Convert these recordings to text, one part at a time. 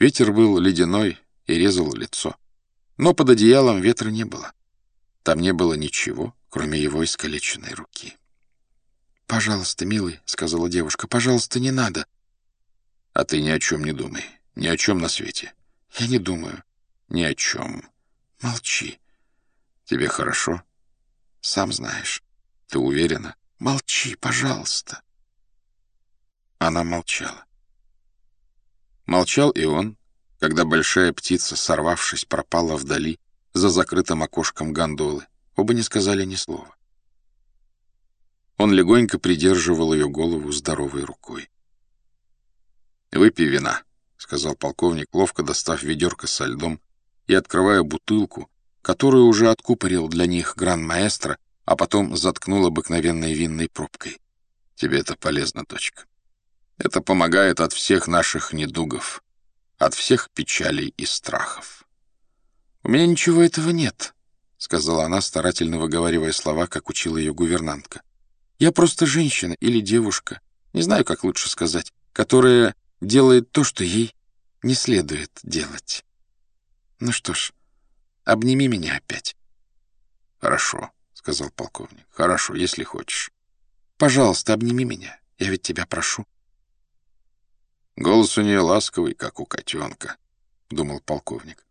Ветер был ледяной и резал лицо. Но под одеялом ветра не было. Там не было ничего, кроме его искалеченной руки. «Пожалуйста, милый», — сказала девушка, — «пожалуйста, не надо». «А ты ни о чем не думай, ни о чем на свете». «Я не думаю». «Ни о чем». «Молчи». «Тебе хорошо?» «Сам знаешь». «Ты уверена?» «Молчи, пожалуйста». Она молчала. Молчал и он, когда большая птица, сорвавшись, пропала вдали за закрытым окошком гондолы. Оба не сказали ни слова. Он легонько придерживал ее голову здоровой рукой. «Выпей вина», — сказал полковник, ловко достав ведерко со льдом и открывая бутылку, которую уже откупорил для них гран-маэстро, а потом заткнул обыкновенной винной пробкой. «Тебе это полезно, дочка. Это помогает от всех наших недугов, от всех печалей и страхов». «У меня ничего этого нет», — сказала она, старательно выговаривая слова, как учила ее гувернантка. «Я просто женщина или девушка, не знаю, как лучше сказать, которая делает то, что ей не следует делать. Ну что ж, обними меня опять». «Хорошо», — сказал полковник. «Хорошо, если хочешь». «Пожалуйста, обними меня. Я ведь тебя прошу». Голос у нее ласковый, как у котенка, — думал полковник.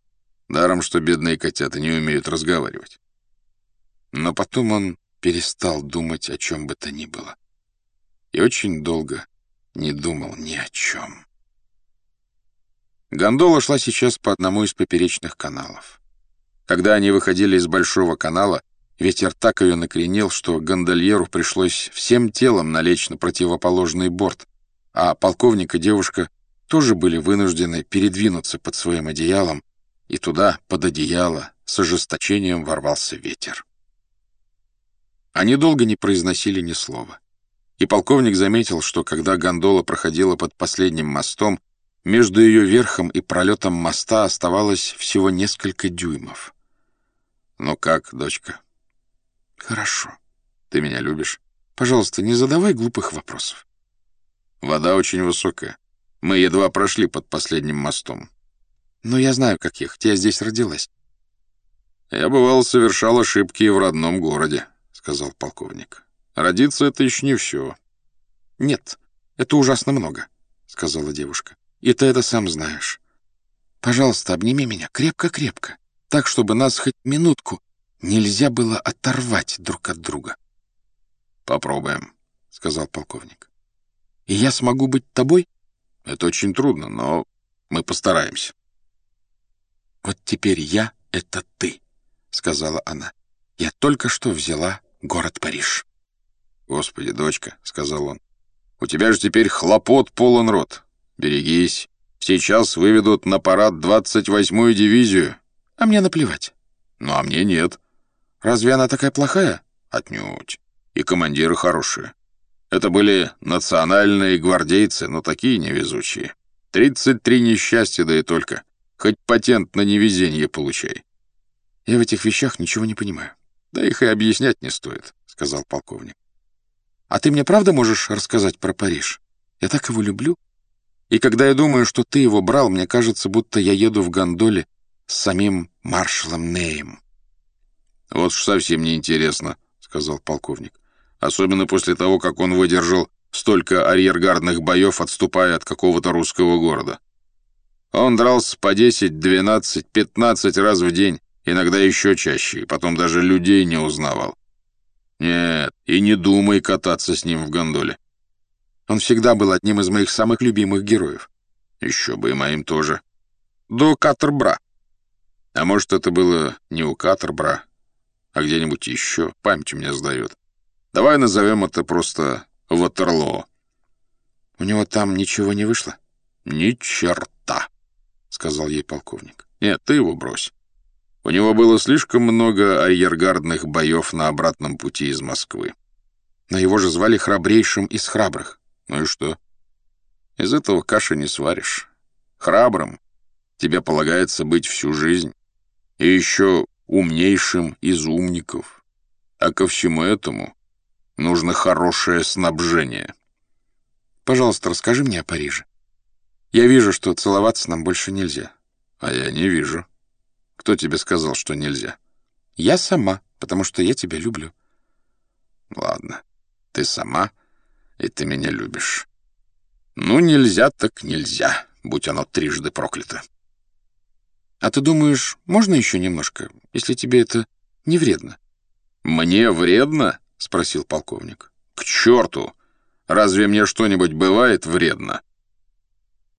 Даром, что бедные котята не умеют разговаривать. Но потом он перестал думать о чем бы то ни было. И очень долго не думал ни о чем. Гондола шла сейчас по одному из поперечных каналов. Когда они выходили из большого канала, ветер так ее накренил, что гондольеру пришлось всем телом налечь на противоположный борт, а полковник и девушка тоже были вынуждены передвинуться под своим одеялом, и туда, под одеяло, с ожесточением ворвался ветер. Они долго не произносили ни слова. И полковник заметил, что когда гондола проходила под последним мостом, между ее верхом и пролетом моста оставалось всего несколько дюймов. «Ну как, дочка?» «Хорошо. Ты меня любишь?» «Пожалуйста, не задавай глупых вопросов». Вода очень высокая. Мы едва прошли под последним мостом. Но я знаю, как ехать. Я здесь родилась. Я, бывал, совершал ошибки и в родном городе, — сказал полковник. Родиться — это еще не все. Нет, это ужасно много, — сказала девушка. И ты это сам знаешь. Пожалуйста, обними меня крепко-крепко, так, чтобы нас хоть минутку нельзя было оторвать друг от друга. Попробуем, — сказал полковник. И я смогу быть тобой? Это очень трудно, но мы постараемся. Вот теперь я — это ты, — сказала она. Я только что взяла город Париж. Господи, дочка, — сказал он, — у тебя же теперь хлопот полон рот. Берегись. Сейчас выведут на парад 28-ю дивизию. А мне наплевать. Ну, а мне нет. Разве она такая плохая? Отнюдь. И командиры хорошие. Это были национальные гвардейцы, но такие невезучие. Тридцать три несчастья, да и только. Хоть патент на невезение получай. Я в этих вещах ничего не понимаю. Да их и объяснять не стоит, — сказал полковник. А ты мне правда можешь рассказать про Париж? Я так его люблю. И когда я думаю, что ты его брал, мне кажется, будто я еду в гондоле с самим маршалом Неем. Вот уж совсем неинтересно, — сказал полковник особенно после того, как он выдержал столько арьергардных боев, отступая от какого-то русского города. Он дрался по 10, 12, 15 раз в день, иногда еще чаще, и потом даже людей не узнавал. Нет, и не думай кататься с ним в гондоле. Он всегда был одним из моих самых любимых героев. Еще бы и моим тоже. До Катербра. А может, это было не у Катербра, а где-нибудь еще, память у меня сдает. Давай назовем это просто Ватерлоо. У него там ничего не вышло? Ни черта, сказал ей полковник. Нет, ты его брось. У него было слишком много арьергардных боев на обратном пути из Москвы. Но его же звали храбрейшим из храбрых. Ну и что? Из этого каши не сваришь. Храбрым тебе полагается быть всю жизнь. И еще умнейшим из умников. А ко всему этому Нужно хорошее снабжение. Пожалуйста, расскажи мне о Париже. Я вижу, что целоваться нам больше нельзя. А я не вижу. Кто тебе сказал, что нельзя? Я сама, потому что я тебя люблю. Ладно, ты сама, и ты меня любишь. Ну, нельзя так нельзя, будь оно трижды проклято. А ты думаешь, можно еще немножко, если тебе это не вредно? Мне вредно? — спросил полковник. К черту! Разве мне что-нибудь бывает вредно?